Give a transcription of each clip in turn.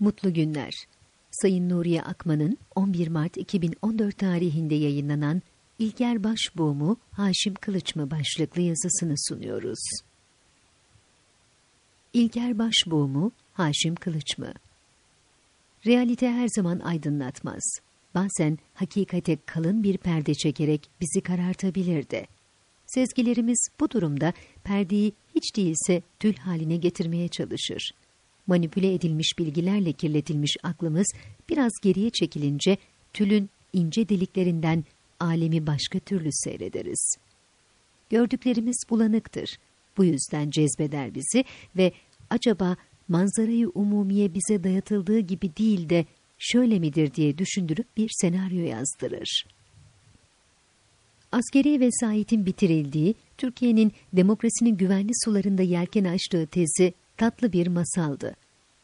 Mutlu günler. Sayın Nuriye Akman'ın 11 Mart 2014 tarihinde yayınlanan İlker Başbuğ Haşim Kılıç mı başlıklı yazısını sunuyoruz. İlker Başbuğ Haşim Kılıç mı? Realite her zaman aydınlatmaz. Bazen hakikate kalın bir perde çekerek bizi karartabilir de. Sezgilerimiz bu durumda perdeyi hiç değilse tül haline getirmeye çalışır. Manipüle edilmiş bilgilerle kirletilmiş aklımız biraz geriye çekilince tülün ince deliklerinden alemi başka türlü seyrederiz. Gördüklerimiz bulanıktır. Bu yüzden cezbeder bizi ve acaba manzarayı umumiye bize dayatıldığı gibi değil de şöyle midir diye düşündürüp bir senaryo yazdırır. Askeri vesayetin bitirildiği, Türkiye'nin demokrasinin güvenli sularında yelken açtığı tezi tatlı bir masaldı.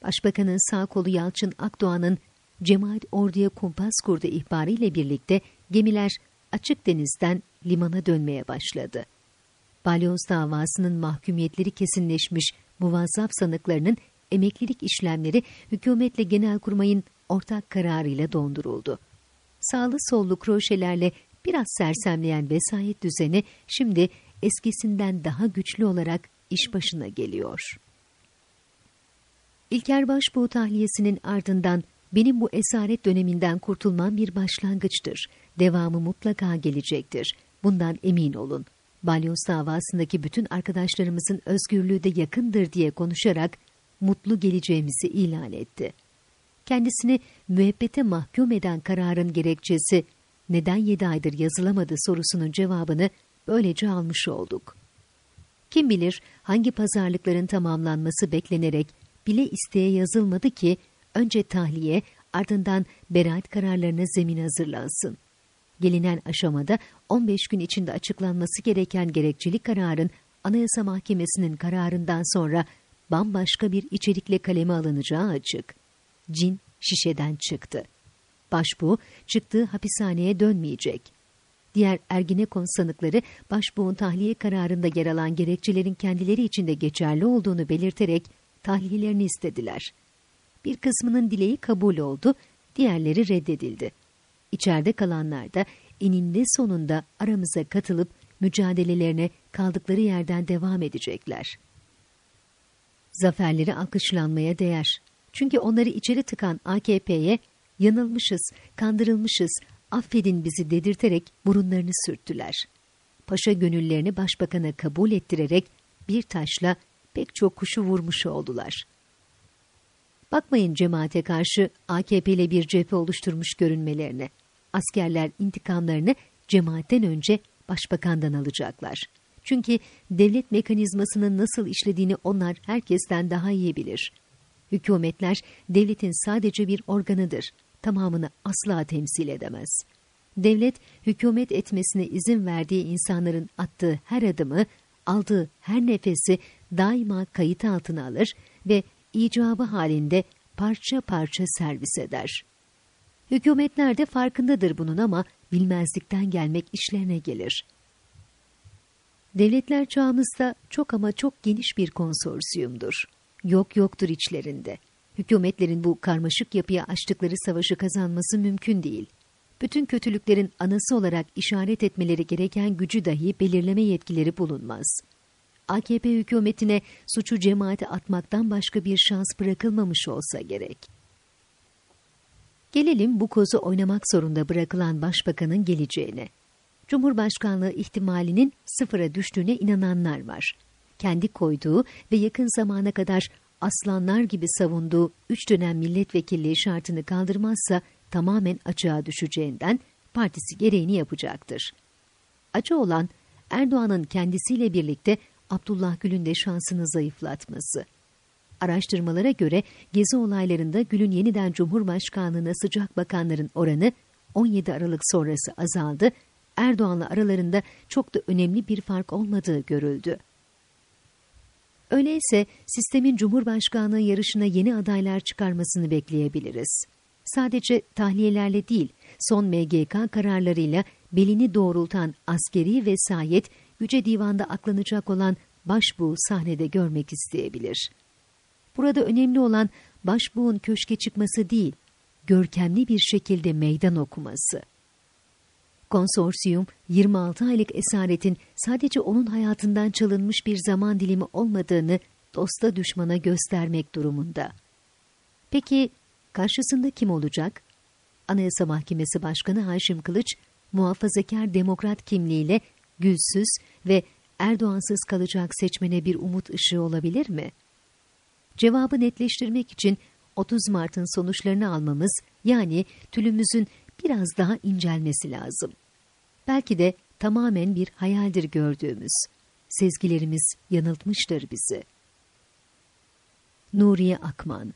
Başbakanın sağ kolu Yalçın Akdoğan'ın cemaat orduya kumpas kurdu ihbarıyla birlikte gemiler açık denizden limana dönmeye başladı. Balyoz davasının mahkumiyetleri kesinleşmiş muvazzaf sanıklarının emeklilik işlemleri hükümetle genelkurmayın ortak kararıyla donduruldu. Sağlı sollu kroşelerle biraz sersemleyen vesayet düzeni şimdi eskisinden daha güçlü olarak iş başına geliyor. İlker Başbuğ tahliyesinin ardından benim bu esaret döneminden kurtulmam bir başlangıçtır. Devamı mutlaka gelecektir. Bundan emin olun. Balyoz davasındaki bütün arkadaşlarımızın özgürlüğü de yakındır diye konuşarak mutlu geleceğimizi ilan etti. Kendisini müebbete mahkum eden kararın gerekçesi neden yedi aydır yazılamadı sorusunun cevabını böylece almış olduk. Kim bilir hangi pazarlıkların tamamlanması beklenerek bile isteye yazılmadı ki önce tahliye ardından beraat kararlarına zemin hazırlansın. Gelinen aşamada 15 gün içinde açıklanması gereken gerekçeli kararın Anayasa Mahkemesi'nin kararından sonra bambaşka bir içerikle kaleme alınacağı açık. Cin şişeden çıktı. Başbuğ çıktığı hapishaneye dönmeyecek. Diğer Ergenekon sanıkları başbuğun tahliye kararında yer alan gerekçelerin kendileri için de geçerli olduğunu belirterek tahliyelerini istediler. Bir kısmının dileği kabul oldu, diğerleri reddedildi. İçeride kalanlar da eninde sonunda aramıza katılıp mücadelelerine kaldıkları yerden devam edecekler. Zaferleri alkışlanmaya değer. Çünkü onları içeri tıkan AKP'ye yanılmışız, kandırılmışız, affedin bizi dedirterek burunlarını sürttüler. Paşa gönüllerini başbakana kabul ettirerek bir taşla pek çok kuşu vurmuş oldular. Bakmayın cemaate karşı AKP'li bir cephe oluşturmuş görünmelerine. Askerler intikamlarını cemaatten önce başbakandan alacaklar. Çünkü devlet mekanizmasının nasıl işlediğini onlar herkesten daha iyi bilir. Hükümetler devletin sadece bir organıdır. Tamamını asla temsil edemez. Devlet, hükümet etmesine izin verdiği insanların attığı her adımı, aldığı her nefesi daima kayıt altına alır ve icabı halinde parça parça servis eder. Hükümetler de farkındadır bunun ama bilmezlikten gelmek işlerine gelir. Devletler çağımızda çok ama çok geniş bir konsorsiyumdur. Yok yoktur içlerinde. Hükümetlerin bu karmaşık yapıya açtıkları savaşı kazanması mümkün değil. Bütün kötülüklerin anası olarak işaret etmeleri gereken gücü dahi belirleme yetkileri bulunmaz. AKP hükümetine suçu cemaate atmaktan başka bir şans bırakılmamış olsa gerek. Gelelim bu kozu oynamak zorunda bırakılan başbakanın geleceğine. Cumhurbaşkanlığı ihtimalinin sıfıra düştüğüne inananlar var. Kendi koyduğu ve yakın zamana kadar aslanlar gibi savunduğu üç dönem milletvekilliği şartını kaldırmazsa tamamen açığa düşeceğinden partisi gereğini yapacaktır. Acı olan Erdoğan'ın kendisiyle birlikte Abdullah Gül'ün de şansını zayıflatması. Araştırmalara göre gezi olaylarında Gül'ün yeniden Cumhurbaşkanlığına sıcak bakanların oranı 17 Aralık sonrası azaldı, Erdoğan'la aralarında çok da önemli bir fark olmadığı görüldü. Öyleyse sistemin Cumhurbaşkanlığı yarışına yeni adaylar çıkarmasını bekleyebiliriz. Sadece tahliyelerle değil, son MGK kararlarıyla belini doğrultan askeri vesayet Yüce Divan'da aklanacak olan başbuğ sahnede görmek isteyebilir. Burada önemli olan başbuğun köşke çıkması değil, görkemli bir şekilde meydan okuması. Konsorsiyum 26 aylık esaretin sadece onun hayatından çalınmış bir zaman dilimi olmadığını dosta düşmana göstermek durumunda. Peki karşısında kim olacak? Anayasa Mahkemesi Başkanı Haşim Kılıç, muhafazakar demokrat kimliğiyle gülsüz ve Erdoğansız kalacak seçmene bir umut ışığı olabilir mi? Cevabı netleştirmek için 30 Mart'ın sonuçlarını almamız yani tülümüzün biraz daha incelmesi lazım. Belki de tamamen bir hayaldir gördüğümüz. Sezgilerimiz yanıltmıştır bizi. Nuriye Akman